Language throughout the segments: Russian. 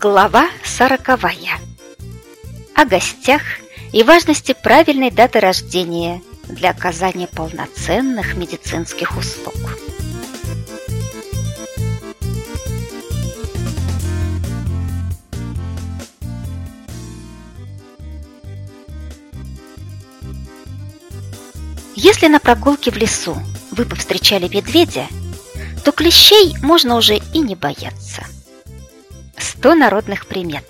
Глава сороковая. О гостях и важности правильной даты рождения для оказания полноценных медицинских услуг. Если на прогулке в лесу вы повстречали медведя, то клещей можно уже и не бояться. 100 народных примет.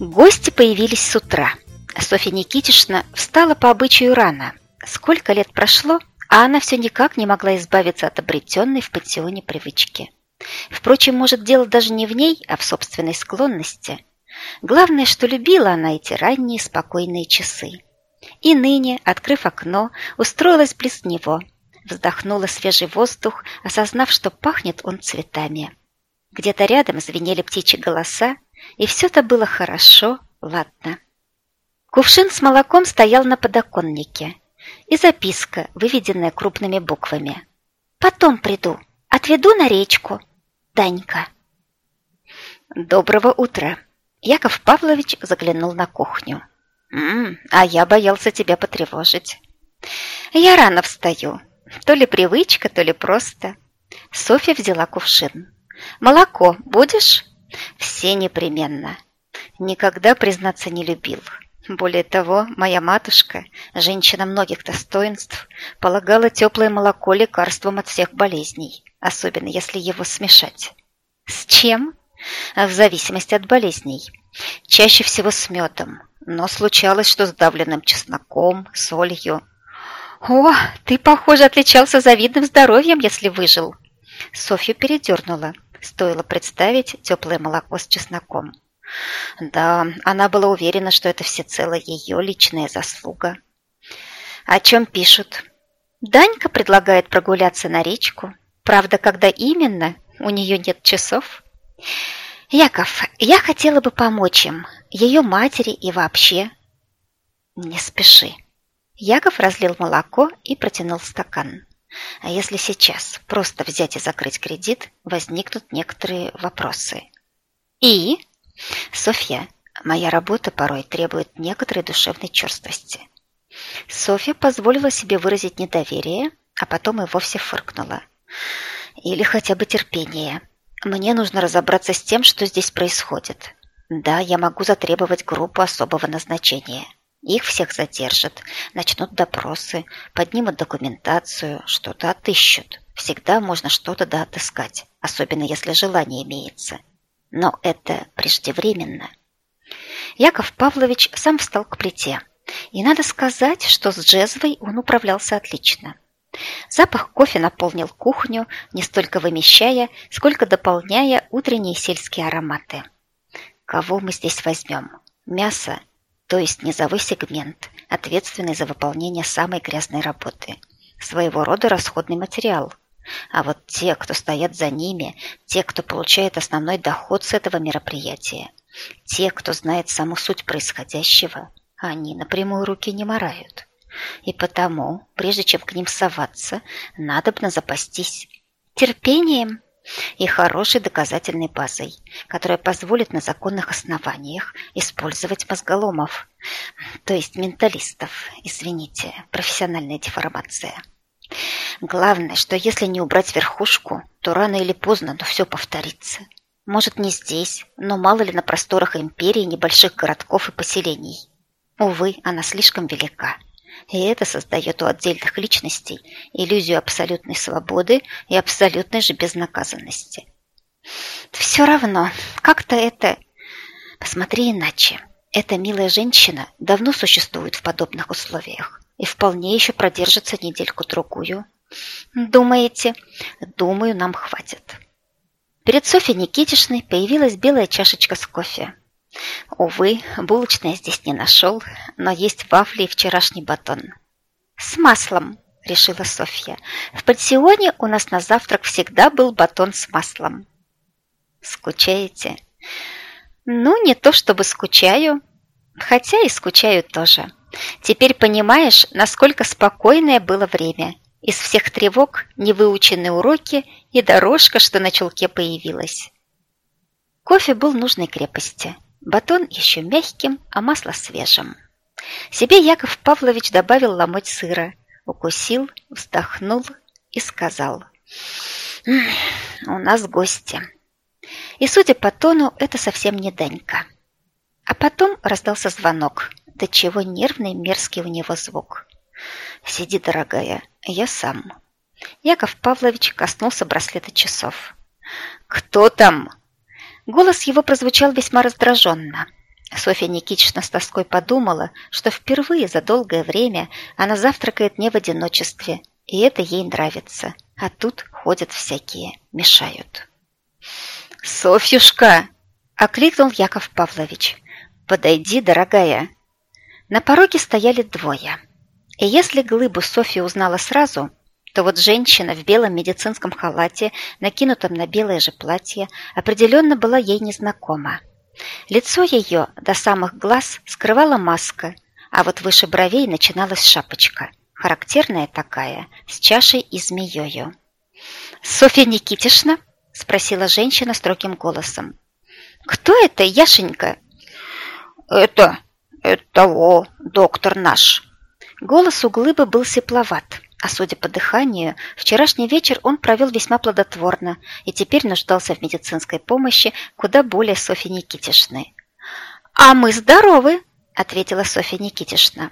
Гости появились с утра. Софья Никитишна встала по обычаю рано. Сколько лет прошло, а она все никак не могла избавиться от обретенной в пансионе привычки. Впрочем, может, дело даже не в ней, а в собственной склонности. Главное, что любила она эти ранние спокойные часы. И ныне, открыв окно, устроилась близ него, вздохнула свежий воздух, осознав, что пахнет он цветами. Где-то рядом звенели птичьи голоса, и все это было хорошо, ладно. Кувшин с молоком стоял на подоконнике, и записка, выведенная крупными буквами. «Потом приду, отведу на речку, Данька. Доброго утра. Яков Павлович заглянул на кухню. «М -м, а я боялся тебя потревожить. Я рано встаю. То ли привычка, то ли просто. Софья взяла кувшин. Молоко будешь? Все непременно. Никогда, признаться, не любил. Более того, моя матушка, женщина многих достоинств, полагала теплое молоко лекарством от всех болезней особенно если его смешать. С чем? В зависимости от болезней. Чаще всего с медом, но случалось, что с давленным чесноком, солью. «О, ты, похоже, отличался завидным здоровьем, если выжил!» Софью передернула. Стоило представить теплое молоко с чесноком. Да, она была уверена, что это всецело ее личная заслуга. О чем пишут? Данька предлагает прогуляться на речку, Правда, когда именно, у нее нет часов. Яков, я хотела бы помочь им, ее матери и вообще. Не спеши. Яков разлил молоко и протянул стакан. А если сейчас просто взять и закрыть кредит, возникнут некоторые вопросы. И? Софья, моя работа порой требует некоторой душевной черствости. Софья позволила себе выразить недоверие, а потом и вовсе фыркнула. Или хотя бы терпение. Мне нужно разобраться с тем, что здесь происходит. Да, я могу затребовать группу особого назначения. Их всех задержат, начнут допросы, поднимут документацию, что-то отыщут. Всегда можно что-то да отыскать, особенно если желание имеется. Но это преждевременно. Яков Павлович сам встал к плите. И надо сказать, что с джезвой он управлялся отлично. Запах кофе наполнил кухню, не столько вымещая, сколько дополняя утренние сельские ароматы. Кого мы здесь возьмем? Мясо, то есть низовой сегмент, ответственный за выполнение самой грязной работы. Своего рода расходный материал. А вот те, кто стоят за ними, те, кто получает основной доход с этого мероприятия, те, кто знает саму суть происходящего, они напрямую руки не морают. И потому, прежде чем к ним соваться, надобно запастись терпением и хорошей доказательной базой, которая позволит на законных основаниях использовать мозголомов, то есть менталистов, извините, профессиональная деформация. Главное, что если не убрать верхушку, то рано или поздно, но все повторится. Может, не здесь, но мало ли на просторах империи небольших городков и поселений. Увы, она слишком велика. И это создает у отдельных личностей иллюзию абсолютной свободы и абсолютной же безнаказанности. Все равно, как-то это... Посмотри иначе. Эта милая женщина давно существует в подобных условиях и вполне еще продержится недельку-другую. Думаете? Думаю, нам хватит. Перед Софьей Никитишной появилась белая чашечка с кофе. Увы, булочная здесь не нашел, но есть вафли и вчерашний батон. «С маслом», — решила Софья. «В пансионе у нас на завтрак всегда был батон с маслом». «Скучаете?» Ну, не то чтобы скучаю, хотя и скучаю тоже. Теперь понимаешь, насколько спокойное было время. Из всех тревог невыученные уроки и дорожка, что на чулке появилась. Кофе был нужной крепости. Батон еще мягким, а масло свежим. Себе Яков Павлович добавил ломоть сыра, укусил, вздохнул и сказал «У нас гости». И, судя по тону, это совсем не Данька. А потом раздался звонок, до чего нервный мерзкий у него звук. «Сиди, дорогая, я сам». Яков Павлович коснулся браслета часов. «Кто там?» Голос его прозвучал весьма раздраженно. Софья Никитична с тоской подумала, что впервые за долгое время она завтракает не в одиночестве, и это ей нравится. А тут ходят всякие, мешают. «Софьюшка!» — окликнул Яков Павлович. «Подойди, дорогая!» На пороге стояли двое. И если глыбу Софья узнала сразу, то вот женщина в белом медицинском халате, накинутом на белое же платье, определенно была ей незнакома. Лицо ее до самых глаз скрывала маска, а вот выше бровей начиналась шапочка, характерная такая, с чашей и змеёю. «Софья Никитишна?» – спросила женщина строгим голосом. «Кто это, Яшенька?» «Это... это того, доктор наш». Голос у Глыбы был сепловат, а судя по дыханию, вчерашний вечер он провел весьма плодотворно и теперь нуждался в медицинской помощи куда более Софьи Никитишны. «А мы здоровы!» – ответила Софья Никитишна.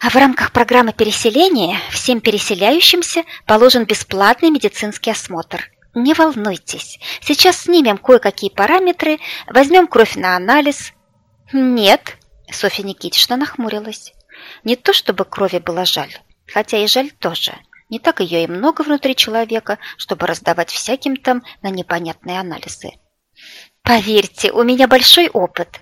А в рамках программы переселения всем переселяющимся положен бесплатный медицинский осмотр. Не волнуйтесь, сейчас снимем кое-какие параметры, возьмем кровь на анализ. Нет, Софья Никитична нахмурилась. Не то чтобы крови было жаль, хотя и жаль тоже. Не так ее и много внутри человека, чтобы раздавать всяким там на непонятные анализы. Поверьте, у меня большой опыт.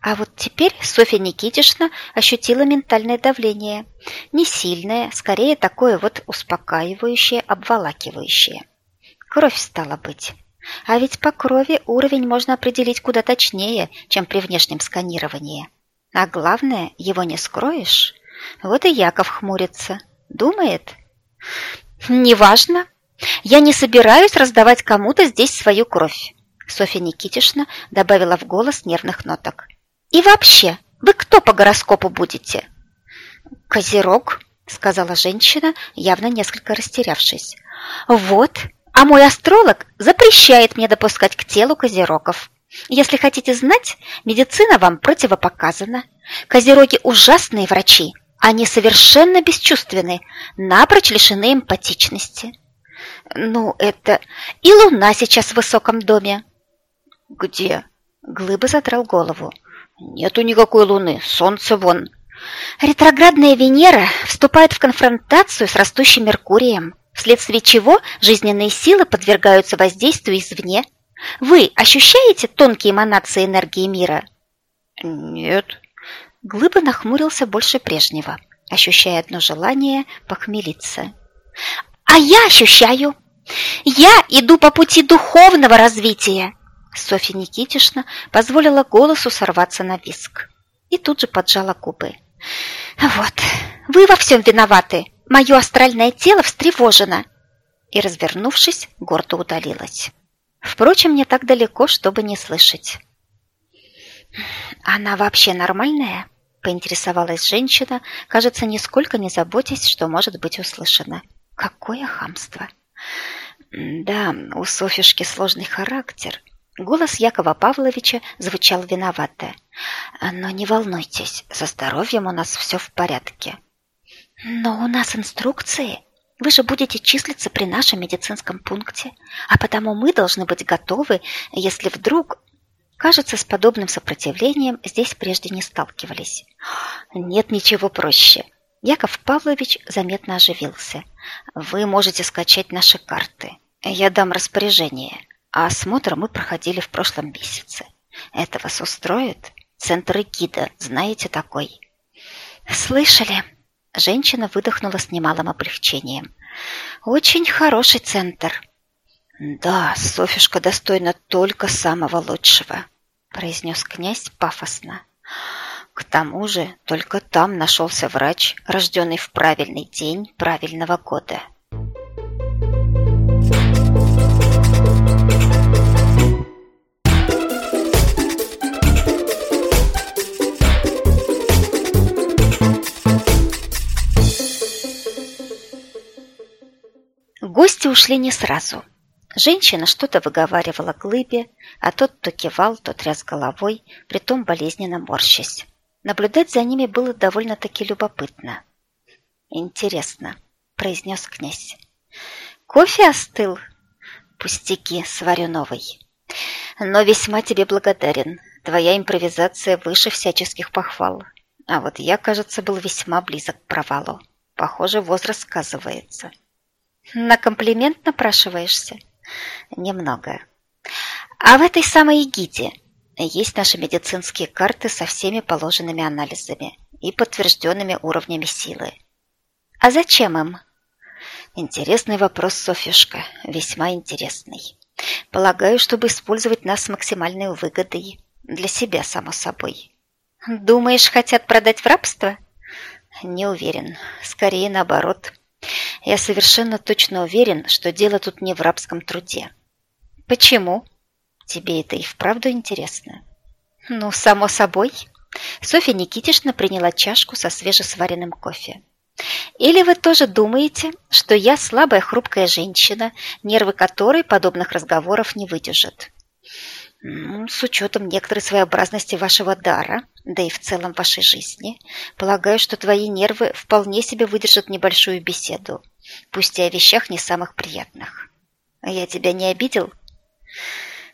А вот теперь Софья Никитишна ощутила ментальное давление. Не сильное, скорее такое вот успокаивающее, обволакивающее. Кровь стала быть. А ведь по крови уровень можно определить куда точнее, чем при внешнем сканировании. А главное, его не скроешь. Вот и Яков хмурится. Думает? Неважно. Я не собираюсь раздавать кому-то здесь свою кровь. Софья Никитишна добавила в голос нервных ноток. И вообще, вы кто по гороскопу будете? Козерог, сказала женщина, явно несколько растерявшись. Вот, а мой астролог запрещает мне допускать к телу козерогов. Если хотите знать, медицина вам противопоказана. Козероги ужасные врачи, они совершенно бесчувственны, напрочь лишены эмпатичности. Ну, это... И луна сейчас в высоком доме. Где? Глыба задрал голову. Нету никакой луны, солнце вон. Ретроградная Венера вступает в конфронтацию с растущим Меркурием, вследствие чего жизненные силы подвергаются воздействию извне. Вы ощущаете тонкие эманации энергии мира? Нет. Глыба нахмурился больше прежнего, ощущая одно желание похмелиться. А я ощущаю. Я иду по пути духовного развития. Софья Никитишна позволила голосу сорваться на виск. И тут же поджала губы. «Вот, вы во всем виноваты. Мое астральное тело встревожено». И, развернувшись, гордо удалилась. Впрочем, не так далеко, чтобы не слышать. «Она вообще нормальная?» – поинтересовалась женщина, кажется, нисколько не заботясь, что может быть услышано. «Какое хамство!» «Да, у Софишки сложный характер», Голос Якова Павловича звучал виновато. «Но не волнуйтесь, со здоровьем у нас все в порядке». «Но у нас инструкции. Вы же будете числиться при нашем медицинском пункте, а потому мы должны быть готовы, если вдруг...» Кажется, с подобным сопротивлением здесь прежде не сталкивались. «Нет ничего проще». Яков Павлович заметно оживился. «Вы можете скачать наши карты. Я дам распоряжение». А осмотр мы проходили в прошлом месяце. Это вас устроит? Центр гида, знаете такой? Слышали? Женщина выдохнула с немалым облегчением. Очень хороший центр. Да, Софишка достойна только самого лучшего. произнес князь пафосно. К тому же только там нашелся врач, рожденный в правильный день правильного года. Гости ушли не сразу. Женщина что-то выговаривала Глыбе, а тот то кивал, то тряс головой, притом болезненно морщась. Наблюдать за ними было довольно-таки любопытно. «Интересно», — произнес князь. «Кофе остыл?» «Пустяки, сварю новый. Но весьма тебе благодарен. Твоя импровизация выше всяческих похвал. А вот я, кажется, был весьма близок к провалу. Похоже, возраст сказывается». «На комплимент напрашиваешься?» «Немного. А в этой самой гиде есть наши медицинские карты со всеми положенными анализами и подтвержденными уровнями силы. А зачем им? Интересный вопрос, Софьюшка, весьма интересный. Полагаю, чтобы использовать нас с максимальной выгодой. Для себя, само собой. Думаешь, хотят продать в рабство? Не уверен. Скорее наоборот. Я совершенно точно уверен, что дело тут не в рабском труде. Почему? Тебе это и вправду интересно? Ну, само собой. Софья Никитишна приняла чашку со свежесваренным кофе. Или вы тоже думаете, что я слабая хрупкая женщина, нервы которой подобных разговоров не выдержат? С учетом некоторой своеобразности вашего дара, да и в целом вашей жизни, полагаю, что твои нервы вполне себе выдержат небольшую беседу, пусть и о вещах не самых приятных. А я тебя не обидел?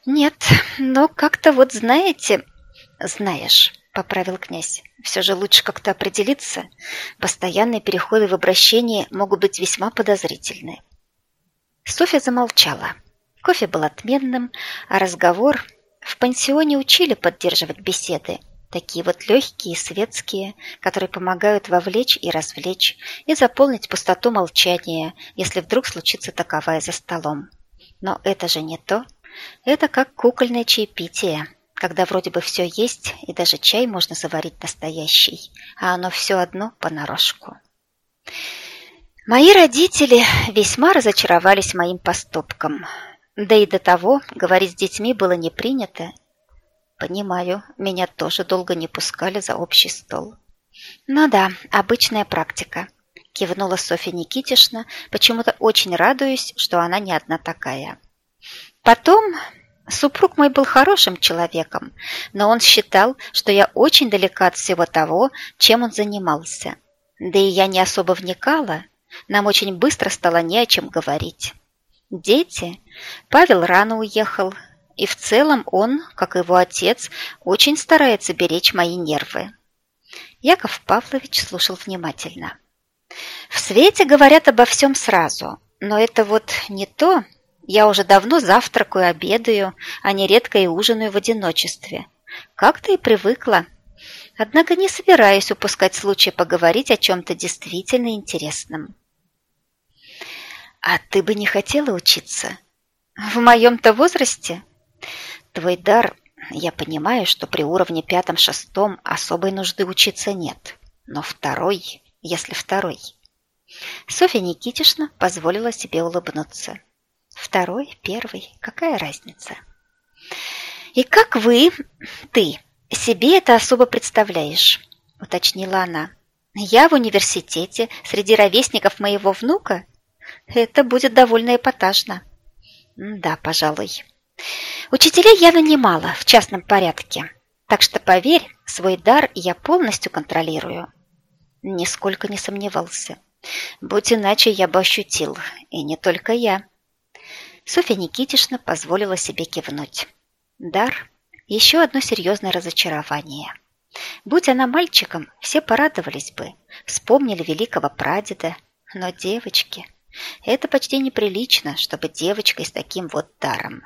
«Нет, но как-то вот знаете...» «Знаешь», — поправил князь, «все же лучше как-то определиться. Постоянные переходы в обращении могут быть весьма подозрительны». Софья замолчала. Кофе был отменным, а разговор... В пансионе учили поддерживать беседы, такие вот легкие, светские, которые помогают вовлечь и развлечь, и заполнить пустоту молчания, если вдруг случится таковая за столом. Но это же не то, это как кукольное чаепитие, когда вроде бы все есть, и даже чай можно заварить настоящий, а оно все одно понарошку. Мои родители весьма разочаровались моим поступком. Да и до того говорить с детьми было не принято. Понимаю, меня тоже долго не пускали за общий стол. Ну да, обычная практика. Кивнула Софья Никитишна, почему-то очень радуюсь, что она не одна такая. Потом супруг мой был хорошим человеком, но он считал, что я очень далека от всего того, чем он занимался. Да и я не особо вникала, нам очень быстро стало не о чем говорить. Дети. Павел рано уехал, и в целом он, как его отец, очень старается беречь мои нервы. Яков Павлович слушал внимательно. В свете говорят обо всем сразу, но это вот не то, я уже давно завтракаю, обедаю, а не редко и ужинаю в одиночестве. Как-то и привыкла. Однако не собираюсь упускать случай поговорить о чем-то действительно интересном. А ты бы не хотела учиться? В моем-то возрасте? Твой дар, я понимаю, что при уровне пятом-шестом особой нужды учиться нет. Но второй, если второй. Софья Никитишна позволила себе улыбнуться. Второй, первый, какая разница? И как вы, ты, себе это особо представляешь? Уточнила она. Я в университете, среди ровесников моего внука? Это будет довольно эпатажно. Да, пожалуй. Учителей я нанимала в частном порядке, так что, поверь, свой дар я полностью контролирую. Нисколько не сомневался. Будь иначе, я бы ощутил, и не только я. Софья Никитишна позволила себе кивнуть. Дар – еще одно серьезное разочарование. Будь она мальчиком, все порадовались бы, вспомнили великого прадеда. Но девочки – это почти неприлично, чтобы девочка с таким вот даром.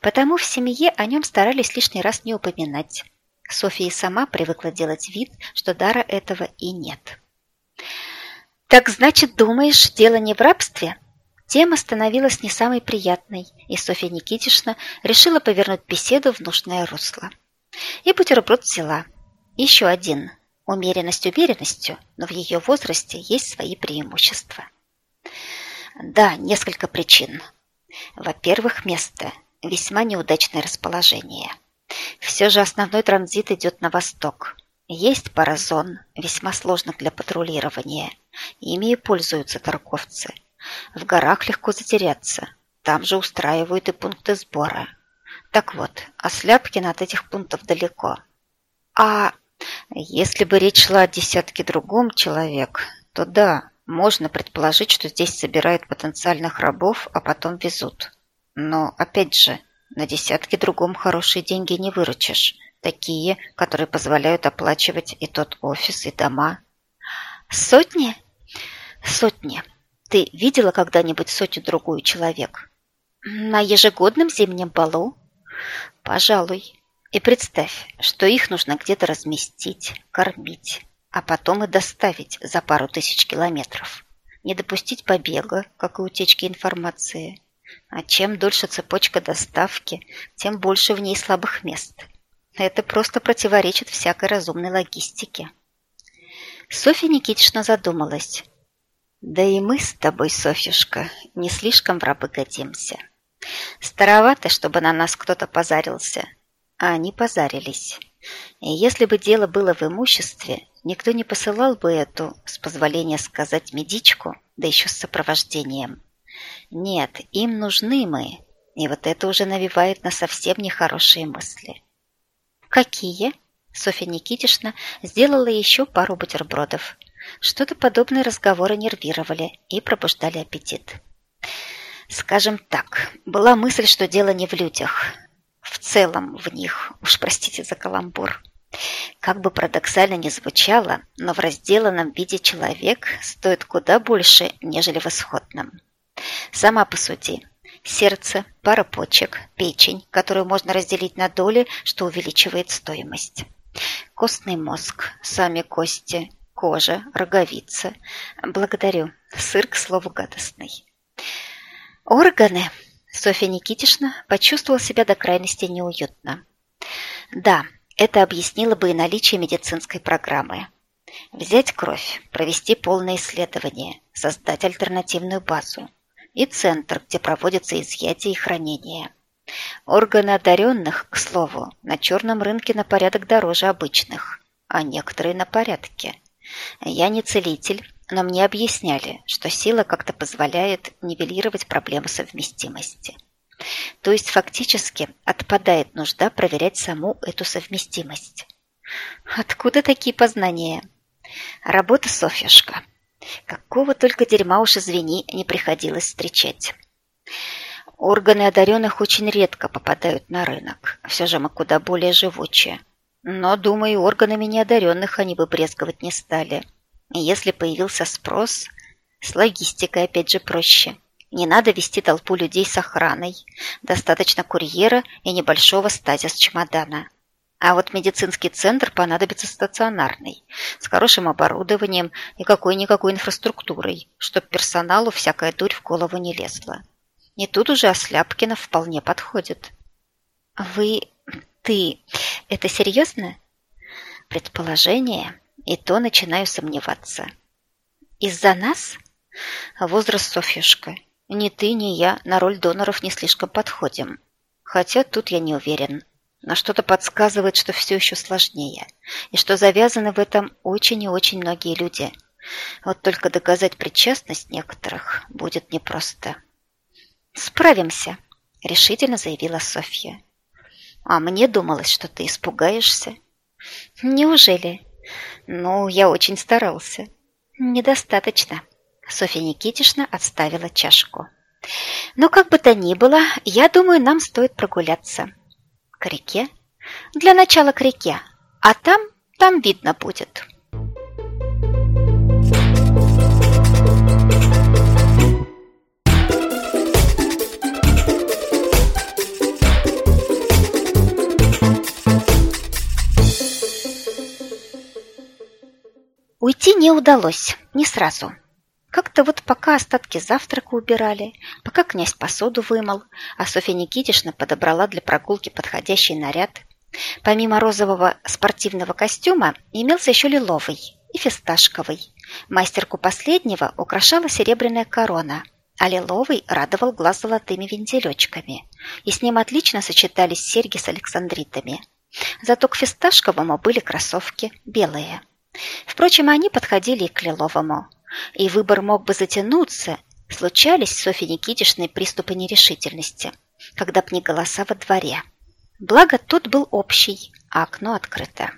Потому в семье о нем старались лишний раз не упоминать. Софья сама привыкла делать вид, что дара этого и нет. «Так значит, думаешь, дело не в рабстве?» Тема становилась не самой приятной, и Софья Никитишна решила повернуть беседу в нужное русло. И бутерброд взяла. Еще один. Умеренность умеренностью, но в ее возрасте есть свои преимущества. Да, несколько причин. Во-первых, место. Весьма неудачное расположение. Все же основной транзит идет на восток. Есть пара зон, весьма сложных для патрулирования. Ими и пользуются торговцы. В горах легко затеряться. Там же устраивают и пункты сбора. Так вот, а Сляпкин от этих пунктов далеко. А если бы речь шла о десятке другом человек, то да, можно предположить, что здесь собирают потенциальных рабов, а потом везут. Но, опять же, на десятке другом хорошие деньги не выручишь. Такие, которые позволяют оплачивать и тот офис, и дома. Сотни? Сотни. Ты видела когда-нибудь сотню-другую человек? На ежегодном зимнем балу? Пожалуй. И представь, что их нужно где-то разместить, кормить, а потом и доставить за пару тысяч километров. Не допустить побега, как и утечки информации. А чем дольше цепочка доставки, тем больше в ней слабых мест. Это просто противоречит всякой разумной логистике. Софья Никитична задумалась. Да и мы с тобой, Софьюшка, не слишком в рабы годимся. Старовато, чтобы на нас кто-то позарился. А они позарились. Если бы дело было в имуществе, никто не посылал бы эту, с позволения сказать, медичку, да еще с сопровождением. Нет, им нужны мы, и вот это уже навевает на совсем нехорошие мысли. Какие? Софья Никитишна сделала еще пару бутербродов. Что-то подобные разговоры нервировали и пробуждали аппетит. Скажем так, была мысль, что дело не в людях. В целом в них, уж простите за каламбур. Как бы парадоксально ни звучало, но в разделанном виде человек стоит куда больше, нежели в исходном. Сама по сути. Сердце, пара почек, печень, которую можно разделить на доли, что увеличивает стоимость. Костный мозг, сами кости, кожа, роговица. Благодарю. Сыр, к слову, гадостный. Органы. Софья Никитишна почувствовала себя до крайности неуютно. Да, это объяснило бы и наличие медицинской программы. Взять кровь, провести полное исследование, создать альтернативную базу и центр, где проводятся изъятия и хранение. Органы одаренных, к слову, на черном рынке на порядок дороже обычных, а некоторые на порядке. Я не целитель, но мне объясняли, что сила как-то позволяет нивелировать проблемы совместимости. То есть фактически отпадает нужда проверять саму эту совместимость. Откуда такие познания? Работа Софьюшка. Какого только дерьма уж, извини, не приходилось встречать. Органы одаренных очень редко попадают на рынок. Все же мы куда более живучие. Но, думаю, органами неодаренных они бы брезговать не стали. Если появился спрос, с логистикой опять же проще. Не надо вести толпу людей с охраной. Достаточно курьера и небольшого стазис чемодана. А вот медицинский центр понадобится стационарный, с хорошим оборудованием и какой-никакой инфраструктурой, чтоб персоналу всякая дурь в голову не лезла. И тут уже Осляпкина вполне подходит. Вы... ты... это серьезно? Предположение, и то начинаю сомневаться. Из-за нас? Возраст Софьюшка. Ни ты, ни я на роль доноров не слишком подходим. Хотя тут я не уверен. Но что-то подсказывает, что все еще сложнее, и что завязаны в этом очень и очень многие люди. Вот только доказать причастность некоторых будет непросто. «Справимся», — решительно заявила Софья. «А мне думалось, что ты испугаешься». «Неужели?» «Ну, я очень старался». «Недостаточно». Софья Никитишна отставила чашку. «Но как бы то ни было, я думаю, нам стоит прогуляться». «К реке?» «Для начала к реке, а там, там видно будет». Уйти не удалось, не сразу. Как-то вот пока остатки завтрака убирали, пока князь посуду вымыл, а Софья Никитишна подобрала для прогулки подходящий наряд, Помимо розового спортивного костюма имелся еще лиловый и фисташковый. Мастерку последнего украшала серебряная корона, а лиловый радовал глаз золотыми вензелечками, и с ним отлично сочетались серьги с александритами. Зато к фисташковому были кроссовки белые. Впрочем, они подходили и к лиловому. И выбор мог бы затянуться, случались Софье Никитишной приступы нерешительности, когда б не голоса во дворе. Благо, тут был общий, а окно открыто.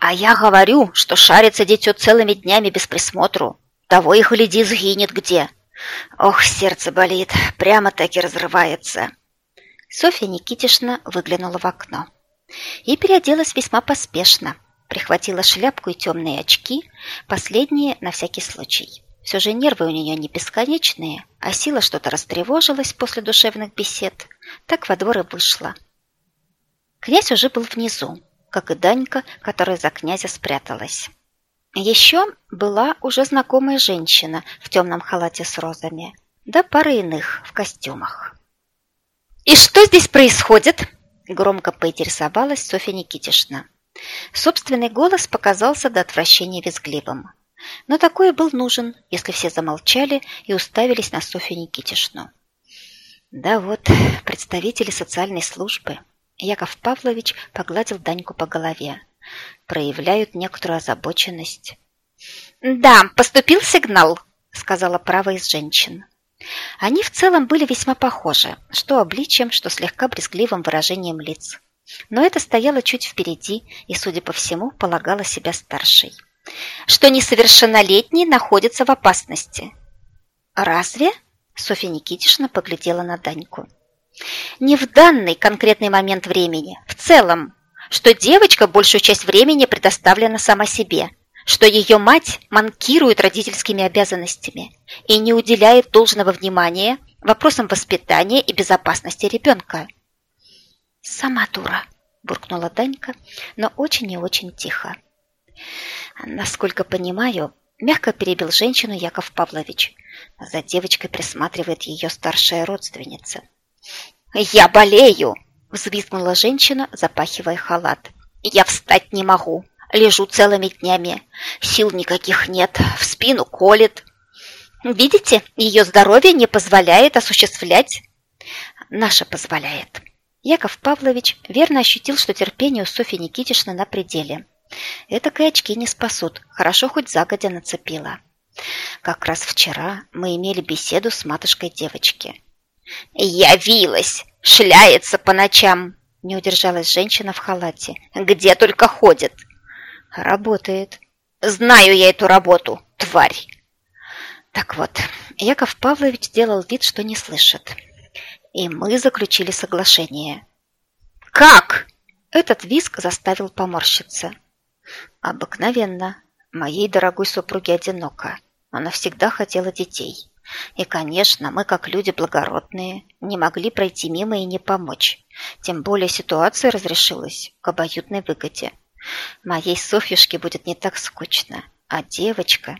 «А я говорю, что шарится дитё целыми днями без присмотру. Того и гляди, сгинет где. Ох, сердце болит, прямо-таки разрывается». Софья Никитишна выглянула в окно и переоделась весьма поспешно. Прихватила шляпку и темные очки, последние на всякий случай. Все же нервы у нее не бесконечные, а сила что-то растревожилась после душевных бесед. Так во двор и вышла. Князь уже был внизу, как и Данька, которая за князя спряталась. Еще была уже знакомая женщина в темном халате с розами, да пара иных в костюмах. «И что здесь происходит?» – громко поинтересовалась Софья Никитишна. Собственный голос показался до отвращения визгливым. Но такое был нужен, если все замолчали и уставились на Софью Никитишну. Да вот, представители социальной службы – Яков Павлович погладил Даньку по голове. Проявляют некоторую озабоченность. «Да, поступил сигнал», — сказала правая из женщин. Они в целом были весьма похожи, что обличием, что слегка брезгливым выражением лиц. Но это стояло чуть впереди и, судя по всему, полагала себя старшей. «Что несовершеннолетний находится в опасности». «Разве?» — Софья Никитишна поглядела на Даньку. Не в данный конкретный момент времени, в целом, что девочка большую часть времени предоставлена сама себе, что ее мать манкирует родительскими обязанностями и не уделяет должного внимания вопросам воспитания и безопасности ребенка. «Сама дура», – буркнула Данька, но очень и очень тихо. «Насколько понимаю, мягко перебил женщину Яков Павлович. За девочкой присматривает ее старшая родственница. «Я болею!» – взвизгнула женщина, запахивая халат. «Я встать не могу. Лежу целыми днями. Сил никаких нет. В спину колет. Видите, ее здоровье не позволяет осуществлять...» «Наше позволяет». Яков Павлович верно ощутил, что терпение у Софьи Никитишны на пределе. Этакой очки не спасут, хорошо хоть загодя нацепила. Как раз вчера мы имели беседу с матушкой девочки. «Явилась! Шляется по ночам!» Не удержалась женщина в халате. «Где только ходит!» «Работает!» «Знаю я эту работу, тварь!» Так вот, Яков Павлович делал вид, что не слышит. И мы заключили соглашение. «Как?» Этот виск заставил поморщиться. «Обыкновенно. Моей дорогой супруге одиноко. Она всегда хотела детей. И, конечно, мы, как люди благородные, не могли пройти мимо и не помочь. Тем более ситуация разрешилась к обоюдной выгоде. Моей Софьюшке будет не так скучно, а девочка...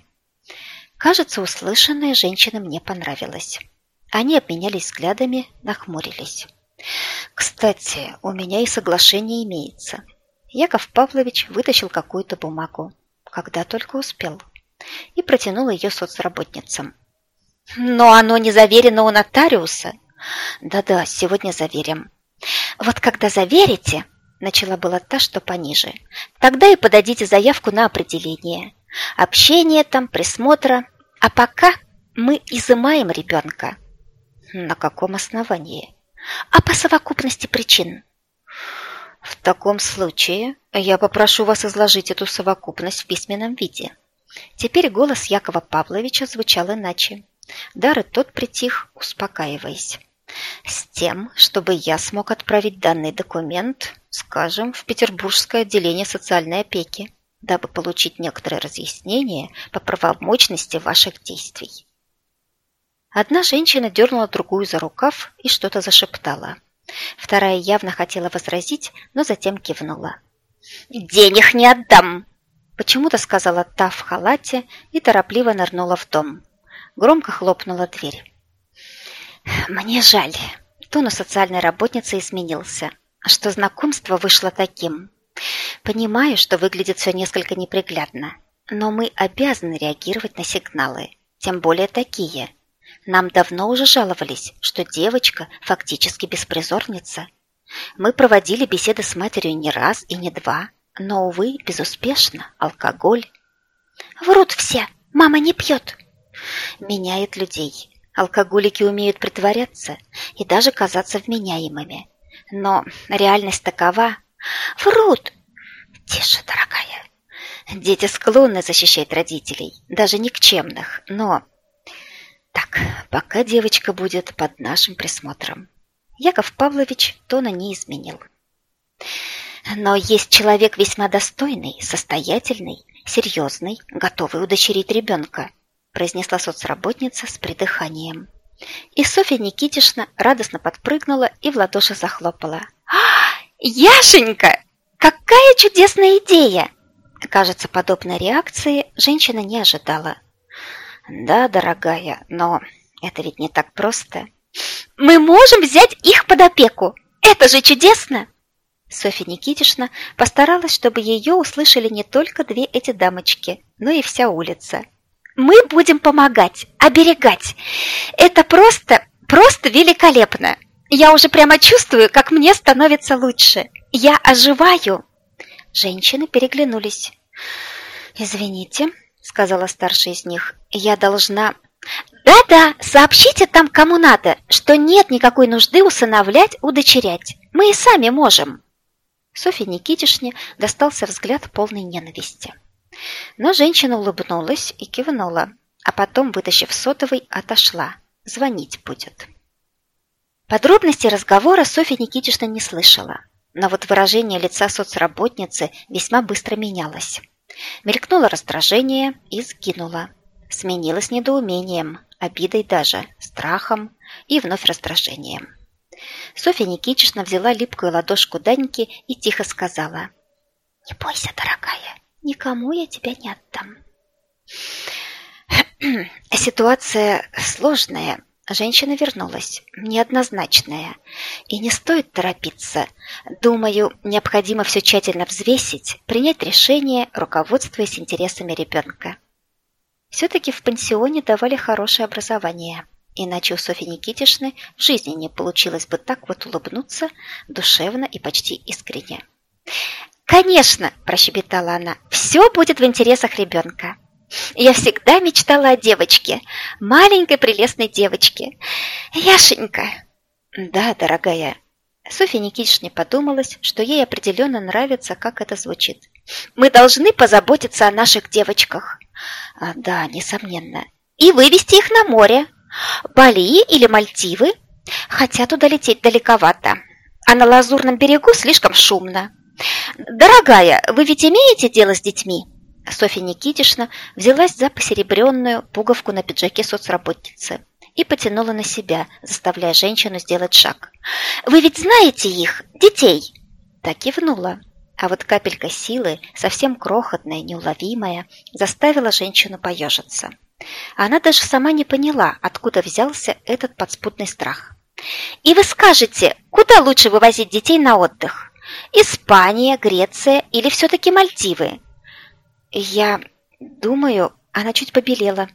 Кажется, услышанное женщинам не понравилось. Они обменялись взглядами, нахмурились. «Кстати, у меня и соглашение имеется». Яков Павлович вытащил какую-то бумагу, когда только успел, и протянул ее соцработницам. Но оно не заверено у нотариуса. Да-да, сегодня заверим. Вот когда заверите, начала была та, что пониже, тогда и подадите заявку на определение. Общение там, присмотра. А пока мы изымаем ребенка. На каком основании? А по совокупности причин. В таком случае я попрошу вас изложить эту совокупность в письменном виде. Теперь голос Якова Павловича звучал иначе. Дар и тот притих, успокаиваясь. С тем, чтобы я смог отправить данный документ, скажем, в Петербургское отделение социальной опеки, дабы получить некоторые разъяснения по правомочности ваших действий. Одна женщина дернула другую за рукав и что-то зашептала. Вторая явно хотела возразить, но затем кивнула. «Денег не отдам!» Почему-то сказала та в халате и торопливо нырнула в дом. Громко хлопнула дверь. «Мне жаль». Тон у социальной работницы изменился. что знакомство вышло таким. Понимаю, что выглядит все несколько неприглядно, но мы обязаны реагировать на сигналы, тем более такие. Нам давно уже жаловались, что девочка фактически беспризорница. Мы проводили беседы с матерью не раз и не два, но, увы, безуспешно. Алкоголь. Врут все. Мама не пьет. Меняет людей. Алкоголики умеют притворяться и даже казаться вменяемыми. Но реальность такова. Врут. Тише, дорогая. Дети склонны защищать родителей, даже никчемных, но... Так, пока девочка будет под нашим присмотром. Яков Павлович тона не изменил. Но есть человек весьма достойный, состоятельный, серьезный, готовый удочерить ребенка, произнесла соцработница с придыханием. И Софья Никитишна радостно подпрыгнула и в ладоши захлопала. «А, «Яшенька! Какая чудесная идея!» Кажется, подобной реакции женщина не ожидала. «Да, дорогая, но это ведь не так просто». «Мы можем взять их под опеку! Это же чудесно!» Софья Никитишна постаралась, чтобы ее услышали не только две эти дамочки, но и вся улица. «Мы будем помогать, оберегать. Это просто, просто великолепно. Я уже прямо чувствую, как мне становится лучше. Я оживаю!» Женщины переглянулись. «Извините», — сказала старшая из них, — «я должна...» «Да-да, сообщите там, кому надо, что нет никакой нужды усыновлять, удочерять. Мы и сами можем». Софье Никитишне достался взгляд полной ненависти. Но женщина улыбнулась и кивнула, а потом, вытащив сотовый, отошла. Звонить будет. Подробности разговора Софья Никитишна не слышала, но вот выражение лица соцработницы весьма быстро менялось. Мелькнуло раздражение и сгинуло. Сменилось недоумением, обидой даже, страхом и вновь раздражением. Софья Никитична взяла липкую ладошку Даньки и тихо сказала. «Не бойся, дорогая, никому я тебя не отдам». Ситуация сложная. Женщина вернулась, неоднозначная. И не стоит торопиться. Думаю, необходимо все тщательно взвесить, принять решение, руководствуясь интересами ребенка. Все-таки в пансионе давали хорошее образование. Иначе у Софьи Никитишны в жизни не получилось бы так вот улыбнуться душевно и почти искренне. «Конечно!» – прощебетала она. «Все будет в интересах ребенка. Я всегда мечтала о девочке, маленькой прелестной девочке. Яшенька!» «Да, дорогая». Софья Никитишне подумалось, что ей определенно нравится, как это звучит. «Мы должны позаботиться о наших девочках». А, «Да, несомненно. И вывести их на море, Бали или Мальдивы? Хотя туда лететь далековато. А на Лазурном берегу слишком шумно. «Дорогая, вы ведь имеете дело с детьми?» Софья Никитишна взялась за посеребренную пуговку на пиджаке соцработницы и потянула на себя, заставляя женщину сделать шаг. «Вы ведь знаете их, детей?» Так кивнула. А вот капелька силы, совсем крохотная, неуловимая, заставила женщину поежиться. Она даже сама не поняла, откуда взялся этот подспутный страх. «И вы скажете, куда лучше вывозить детей на отдых? Испания, Греция или все-таки Мальдивы?» «Я думаю...» Она чуть побелела.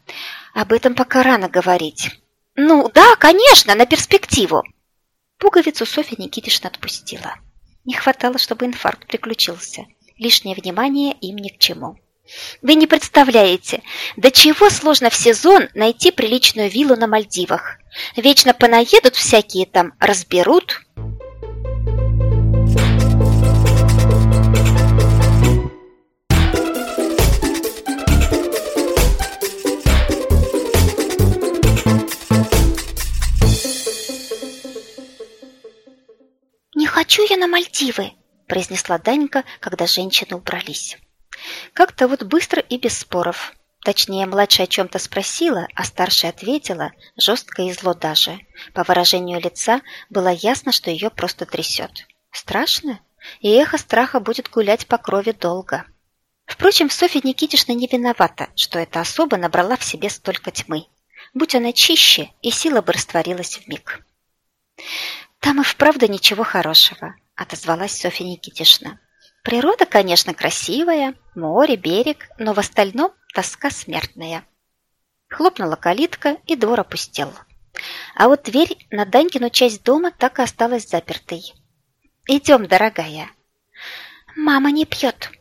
«Об этом пока рано говорить». «Ну да, конечно, на перспективу!» Пуговицу Софья Никитишна отпустила. Не хватало, чтобы инфаркт приключился. Лишнее внимание им ни к чему. Вы не представляете, до чего сложно в сезон найти приличную виллу на Мальдивах. Вечно понаедут всякие там, разберут. Хочу я на Мальдивы», – произнесла Данька, когда женщины убрались. Как-то вот быстро и без споров. Точнее, младшая о чем-то спросила, а старшая ответила, жестко и зло даже. По выражению лица было ясно, что ее просто трясет. Страшно? И эхо страха будет гулять по крови долго. Впрочем, Софья Никитишна не виновата, что эта особа набрала в себе столько тьмы. Будь она чище, и сила бы растворилась в миг. Там и вправду ничего хорошего. отозвалась Софья Никитишна. «Природа, конечно, красивая, море, берег, но в остальном тоска смертная». Хлопнула калитка, и двор опустел. А вот дверь на Данькину часть дома так и осталась запертой. «Идем, дорогая». «Мама не пьет».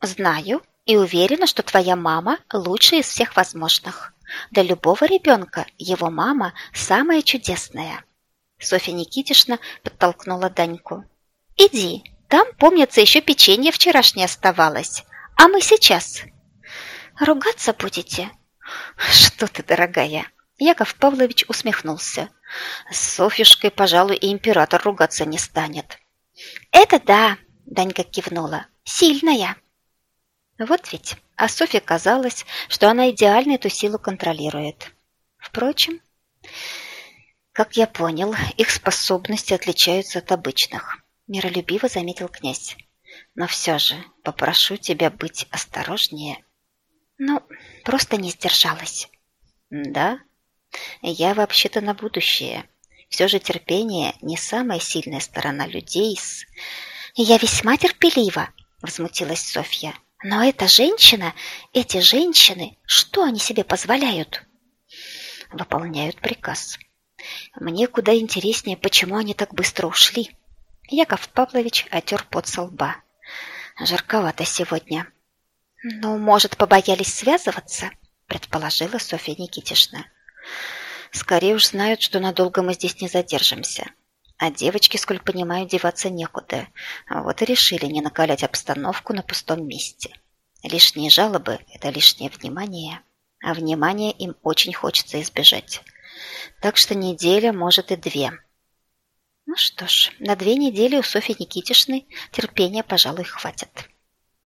«Знаю и уверена, что твоя мама лучшая из всех возможных. Для любого ребенка его мама самая чудесная». Софья Никитишна подтолкнула Даньку. «Иди, там, помнится, еще печенье вчерашнее оставалось. А мы сейчас». «Ругаться будете?» «Что ты, дорогая!» Яков Павлович усмехнулся. «С Софьюшкой, пожалуй, и император ругаться не станет». «Это да!» – Данька кивнула. «Сильная!» Вот ведь, а Софье казалось, что она идеально эту силу контролирует. Впрочем, как я понял, их способности отличаются от обычных, миролюбиво заметил князь. Но все же попрошу тебя быть осторожнее. Ну, просто не сдержалась. Да? Я вообще-то на будущее. Все же терпение не самая сильная сторона людей с... Я весьма терпелива, возмутилась Софья. Но эта женщина, эти женщины, что они себе позволяют? Выполняют приказ. Мне куда интереснее, почему они так быстро ушли. Яков Павлович отер пот со лба. Жарковато сегодня. Ну, может, побоялись связываться? Предположила Софья Никитишна. Скорее уж знают, что надолго мы здесь не задержимся. А девочки, сколько понимаю, деваться некуда. Вот и решили не накалять обстановку на пустом месте. Лишние жалобы – это лишнее внимание. А внимание им очень хочется избежать. Так что неделя, может и две. Ну что ж, на две недели у Софьи Никитишны терпения, пожалуй, хватит.